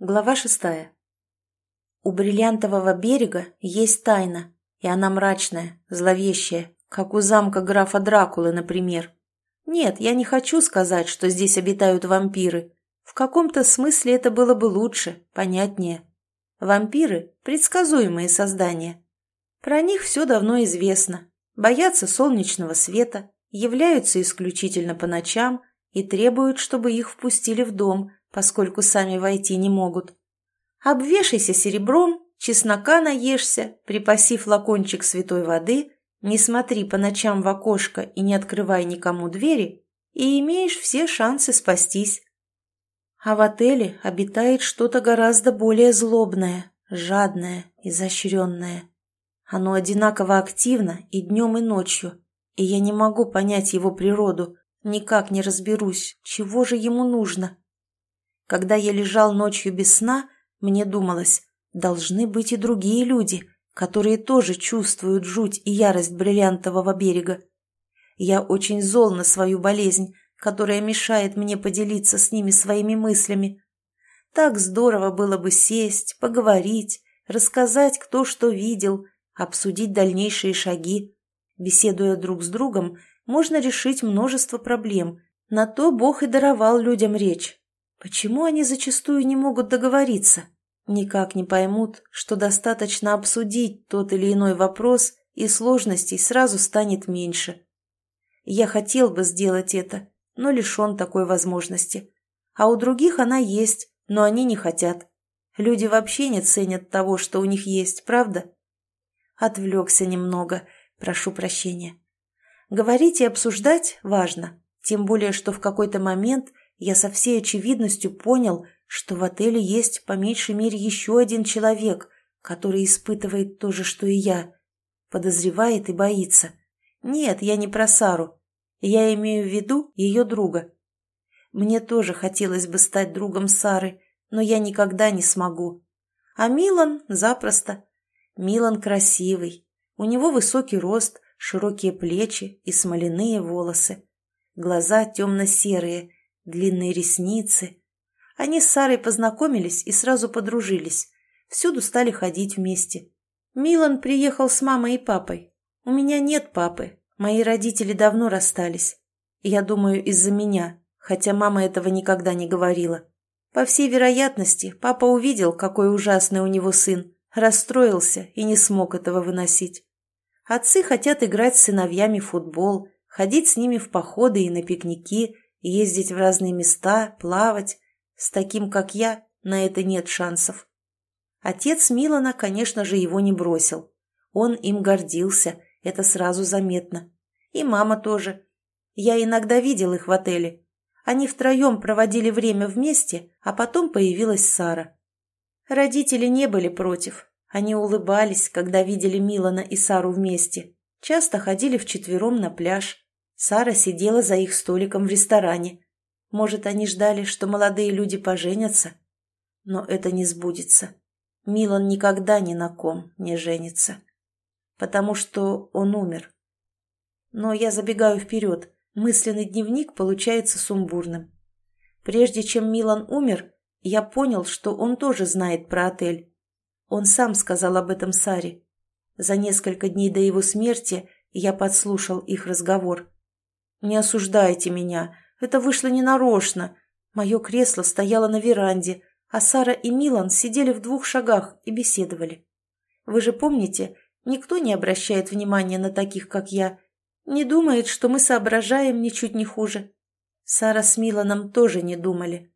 Глава шестая. У бриллиантового берега есть тайна, и она мрачная, зловещая, как у замка графа Дракулы, например. Нет, я не хочу сказать, что здесь обитают вампиры. В каком-то смысле это было бы лучше, понятнее. Вампиры – предсказуемые создания. Про них все давно известно. Боятся солнечного света, являются исключительно по ночам и требуют, чтобы их впустили в дом – поскольку сами войти не могут. Обвешайся серебром, чеснока наешься, припаси флакончик святой воды, не смотри по ночам в окошко и не открывай никому двери, и имеешь все шансы спастись. А в отеле обитает что-то гораздо более злобное, жадное, изощренное. Оно одинаково активно и днем, и ночью, и я не могу понять его природу, никак не разберусь, чего же ему нужно. Когда я лежал ночью без сна, мне думалось, должны быть и другие люди, которые тоже чувствуют жуть и ярость бриллиантового берега. Я очень зол на свою болезнь, которая мешает мне поделиться с ними своими мыслями. Так здорово было бы сесть, поговорить, рассказать, кто что видел, обсудить дальнейшие шаги. Беседуя друг с другом, можно решить множество проблем. На то Бог и даровал людям речь. Почему они зачастую не могут договориться? Никак не поймут, что достаточно обсудить тот или иной вопрос, и сложностей сразу станет меньше. Я хотел бы сделать это, но лишен такой возможности. А у других она есть, но они не хотят. Люди вообще не ценят того, что у них есть, правда? Отвлекся немного, прошу прощения. Говорить и обсуждать важно, тем более, что в какой-то момент я со всей очевидностью понял, что в отеле есть по меньшей мере еще один человек, который испытывает то же, что и я. Подозревает и боится. Нет, я не про Сару. Я имею в виду ее друга. Мне тоже хотелось бы стать другом Сары, но я никогда не смогу. А Милан запросто. Милан красивый. У него высокий рост, широкие плечи и смоляные волосы. Глаза темно-серые – длинные ресницы. Они с Сарой познакомились и сразу подружились. Всюду стали ходить вместе. Милан приехал с мамой и папой. У меня нет папы. Мои родители давно расстались. Я думаю, из-за меня, хотя мама этого никогда не говорила. По всей вероятности, папа увидел, какой ужасный у него сын, расстроился и не смог этого выносить. Отцы хотят играть с сыновьями в футбол, ходить с ними в походы и на пикники, Ездить в разные места, плавать. С таким, как я, на это нет шансов. Отец Милана, конечно же, его не бросил. Он им гордился, это сразу заметно. И мама тоже. Я иногда видел их в отеле. Они втроем проводили время вместе, а потом появилась Сара. Родители не были против. Они улыбались, когда видели Милана и Сару вместе. Часто ходили вчетвером на пляж. Сара сидела за их столиком в ресторане. Может, они ждали, что молодые люди поженятся? Но это не сбудется. Милан никогда ни на ком не женится. Потому что он умер. Но я забегаю вперед. Мысленный дневник получается сумбурным. Прежде чем Милан умер, я понял, что он тоже знает про отель. Он сам сказал об этом Саре. За несколько дней до его смерти я подслушал их разговор. «Не осуждайте меня. Это вышло ненарочно. Мое кресло стояло на веранде, а Сара и Милан сидели в двух шагах и беседовали. Вы же помните, никто не обращает внимания на таких, как я. Не думает, что мы соображаем ничуть не хуже. Сара с Миланом тоже не думали.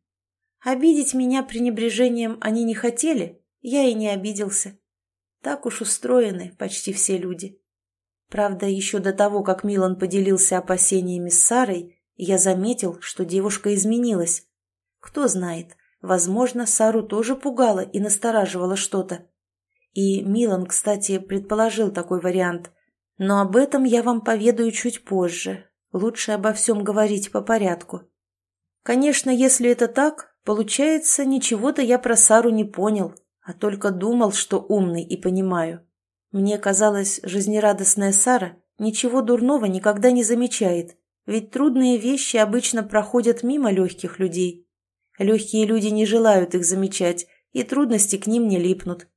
Обидеть меня пренебрежением они не хотели, я и не обиделся. Так уж устроены почти все люди. Правда, еще до того, как Милан поделился опасениями с Сарой, я заметил, что девушка изменилась. Кто знает, возможно, Сару тоже пугало и настораживало что-то. И Милан, кстати, предположил такой вариант. Но об этом я вам поведаю чуть позже. Лучше обо всем говорить по порядку. Конечно, если это так, получается, ничего-то я про Сару не понял, а только думал, что умный и понимаю. Мне казалось, жизнерадостная Сара ничего дурного никогда не замечает, ведь трудные вещи обычно проходят мимо легких людей. Легкие люди не желают их замечать и трудности к ним не липнут.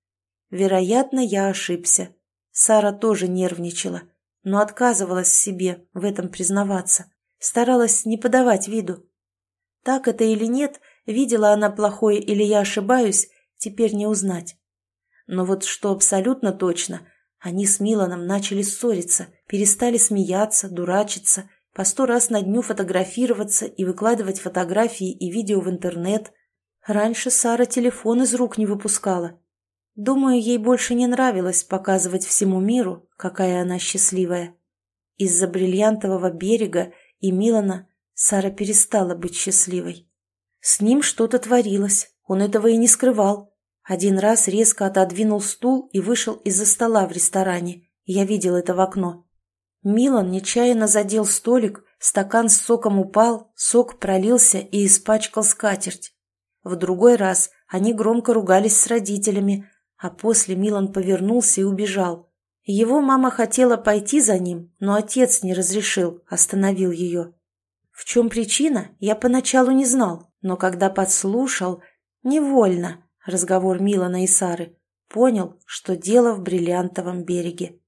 Вероятно, я ошибся. Сара тоже нервничала, но отказывалась себе в этом признаваться, старалась не подавать виду. Так это или нет, видела она плохое или я ошибаюсь, теперь не узнать. Но вот что абсолютно точно, они с Миланом начали ссориться, перестали смеяться, дурачиться, по сто раз на дню фотографироваться и выкладывать фотографии и видео в интернет. Раньше Сара телефон из рук не выпускала. Думаю, ей больше не нравилось показывать всему миру, какая она счастливая. Из-за бриллиантового берега и Милана Сара перестала быть счастливой. С ним что-то творилось, он этого и не скрывал. Один раз резко отодвинул стул и вышел из-за стола в ресторане. Я видел это в окно. Милан нечаянно задел столик, стакан с соком упал, сок пролился и испачкал скатерть. В другой раз они громко ругались с родителями, а после Милан повернулся и убежал. Его мама хотела пойти за ним, но отец не разрешил, остановил ее. В чем причина, я поначалу не знал, но когда подслушал, невольно, разговор Милана и Сары, понял, что дело в бриллиантовом береге.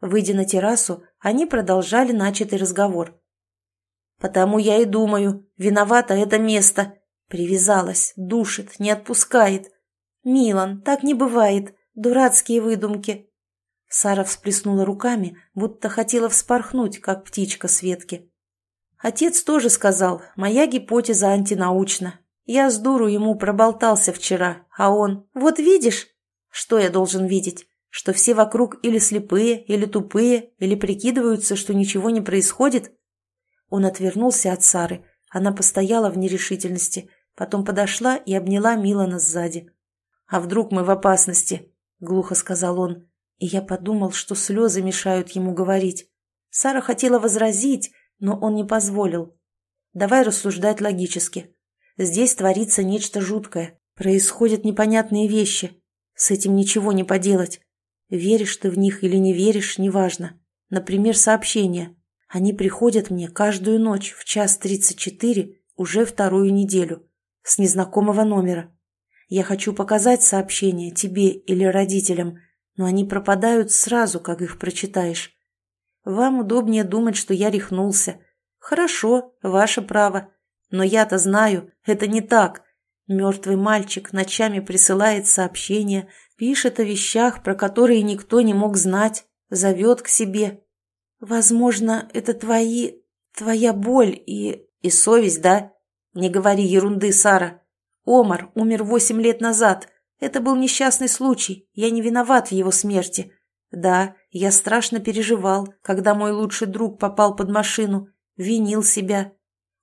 Выйдя на террасу, они продолжали начатый разговор. «Потому я и думаю, виновата это место. Привязалась, душит, не отпускает. Милан, так не бывает. Дурацкие выдумки». Сара всплеснула руками, будто хотела вспорхнуть, как птичка с ветки. Отец тоже сказал, моя гипотеза антинаучна. Я с дуру ему проболтался вчера, а он... Вот видишь? Что я должен видеть? Что все вокруг или слепые, или тупые, или прикидываются, что ничего не происходит? Он отвернулся от Сары. Она постояла в нерешительности, потом подошла и обняла Милана сзади. «А вдруг мы в опасности?» — глухо сказал он. И я подумал, что слезы мешают ему говорить. Сара хотела возразить, но он не позволил. «Давай рассуждать логически. Здесь творится нечто жуткое. Происходят непонятные вещи. С этим ничего не поделать. Веришь ты в них или не веришь, неважно. Например, сообщения. Они приходят мне каждую ночь в час тридцать четыре уже вторую неделю. С незнакомого номера. Я хочу показать сообщение тебе или родителям, но они пропадают сразу, как их прочитаешь. Вам удобнее думать, что я рехнулся. Хорошо, ваше право. Но я-то знаю, это не так. Мертвый мальчик ночами присылает сообщения, Пишет о вещах, про которые никто не мог знать, зовет к себе. Возможно, это твои... твоя боль и... и совесть, да? Не говори ерунды, Сара. Омар умер восемь лет назад. Это был несчастный случай. Я не виноват в его смерти. Да, я страшно переживал, когда мой лучший друг попал под машину. Винил себя.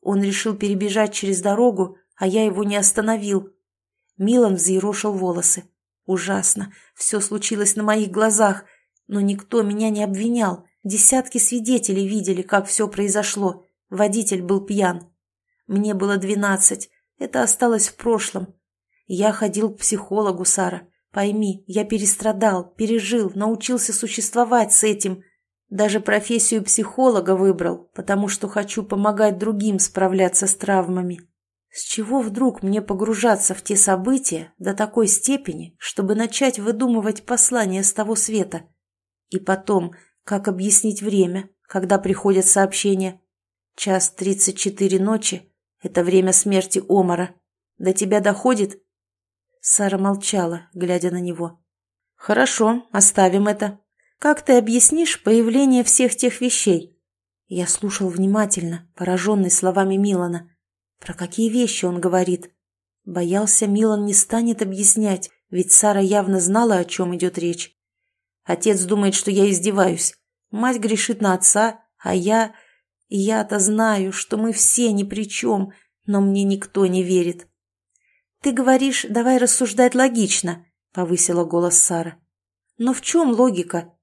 Он решил перебежать через дорогу, а я его не остановил. Милан взъерошил волосы. Ужасно. Все случилось на моих глазах. Но никто меня не обвинял. Десятки свидетелей видели, как все произошло. Водитель был пьян. Мне было двенадцать. Это осталось в прошлом. Я ходил к психологу, Сара. Пойми, я перестрадал, пережил, научился существовать с этим. Даже профессию психолога выбрал, потому что хочу помогать другим справляться с травмами. С чего вдруг мне погружаться в те события до такой степени, чтобы начать выдумывать послания с того света? И потом, как объяснить время, когда приходят сообщения? Час тридцать четыре ночи — это время смерти Омара. До тебя доходит? Сара молчала, глядя на него. «Хорошо, оставим это. Как ты объяснишь появление всех тех вещей?» Я слушал внимательно, пораженный словами Милана. Про какие вещи он говорит? Боялся, Милан не станет объяснять, ведь Сара явно знала, о чем идет речь. Отец думает, что я издеваюсь. Мать грешит на отца, а я... Я-то знаю, что мы все ни при чем, но мне никто не верит. «Ты говоришь, давай рассуждать логично», — повысила голос Сара. «Но в чем логика?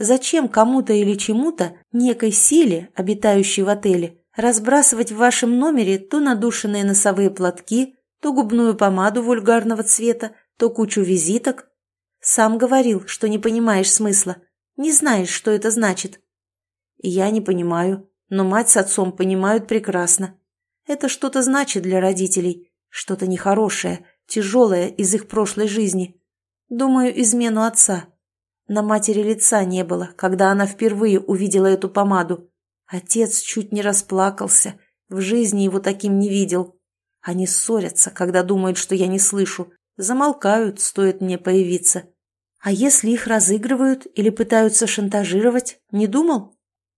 Зачем кому-то или чему-то, некой силе, обитающей в отеле, разбрасывать в вашем номере то надушенные носовые платки, то губную помаду вульгарного цвета, то кучу визиток. Сам говорил, что не понимаешь смысла, не знаешь, что это значит. Я не понимаю, но мать с отцом понимают прекрасно. Это что-то значит для родителей, что-то нехорошее, тяжелое из их прошлой жизни. Думаю, измену отца. На матери лица не было, когда она впервые увидела эту помаду. Отец чуть не расплакался, в жизни его таким не видел. Они ссорятся, когда думают, что я не слышу. Замолкают, стоит мне появиться. А если их разыгрывают или пытаются шантажировать, не думал?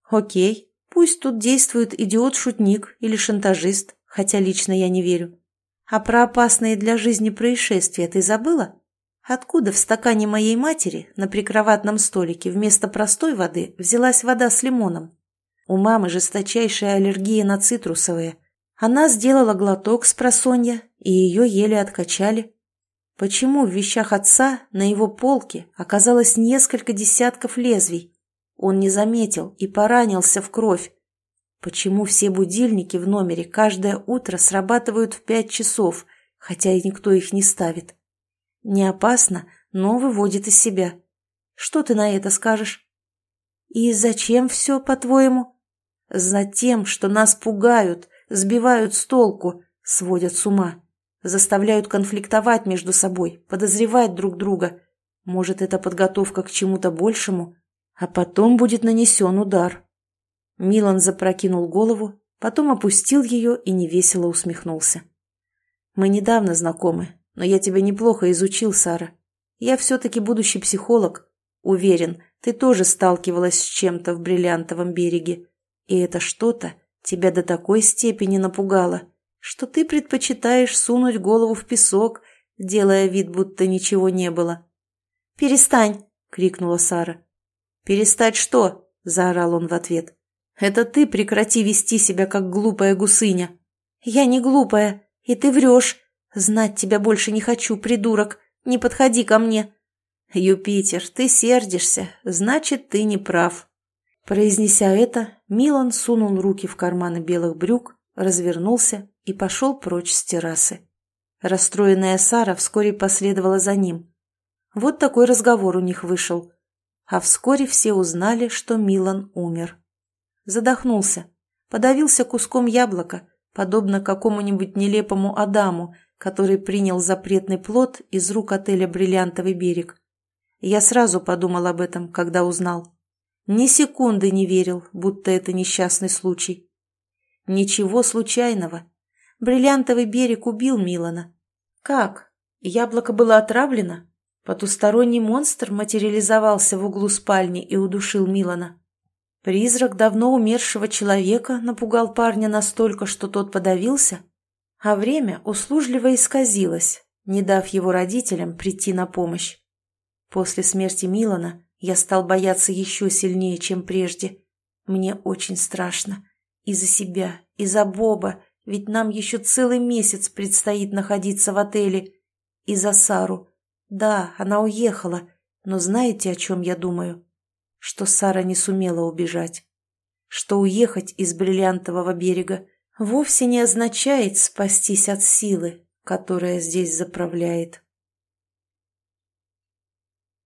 Окей, пусть тут действует идиот-шутник или шантажист, хотя лично я не верю. А про опасные для жизни происшествия ты забыла? Откуда в стакане моей матери на прикроватном столике вместо простой воды взялась вода с лимоном? У мамы жесточайшая аллергия на цитрусовые. Она сделала глоток с просонья, и ее еле откачали. Почему в вещах отца на его полке оказалось несколько десятков лезвий? Он не заметил и поранился в кровь. Почему все будильники в номере каждое утро срабатывают в пять часов, хотя и никто их не ставит? Не опасно, но выводит из себя. Что ты на это скажешь? И зачем все, по-твоему? Затем, что нас пугают, сбивают с толку, сводят с ума заставляют конфликтовать между собой, подозревать друг друга. Может, это подготовка к чему-то большему, а потом будет нанесен удар. Милан запрокинул голову, потом опустил ее и невесело усмехнулся. «Мы недавно знакомы, но я тебя неплохо изучил, Сара. Я все-таки будущий психолог. Уверен, ты тоже сталкивалась с чем-то в бриллиантовом береге. И это что-то тебя до такой степени напугало, что ты предпочитаешь сунуть голову в песок, делая вид, будто ничего не было. «Перестань!» — крикнула Сара. «Перестать что?» — заорал он в ответ. «Это ты прекрати вести себя, как глупая гусыня». «Я не глупая, и ты врешь. Знать тебя больше не хочу, придурок. Не подходи ко мне». «Юпитер, ты сердишься, значит, ты не прав». Произнеся это, Милан сунул руки в карманы белых брюк, развернулся и пошел прочь с террасы. Расстроенная Сара вскоре последовала за ним. Вот такой разговор у них вышел. А вскоре все узнали, что Милан умер. Задохнулся, подавился куском яблока, подобно какому-нибудь нелепому Адаму, который принял запретный плод из рук отеля «Бриллиантовый берег». Я сразу подумал об этом, когда узнал. Ни секунды не верил, будто это несчастный случай. Ничего случайного. Бриллиантовый берег убил Милана. Как? Яблоко было отравлено? Потусторонний монстр материализовался в углу спальни и удушил Милана. Призрак давно умершего человека напугал парня настолько, что тот подавился, а время услужливо исказилось, не дав его родителям прийти на помощь. После смерти Милана я стал бояться еще сильнее, чем прежде. Мне очень страшно. И за себя, и за Боба, ведь нам еще целый месяц предстоит находиться в отеле. И за Сару. Да, она уехала, но знаете, о чем я думаю? Что Сара не сумела убежать. Что уехать из бриллиантового берега вовсе не означает спастись от силы, которая здесь заправляет.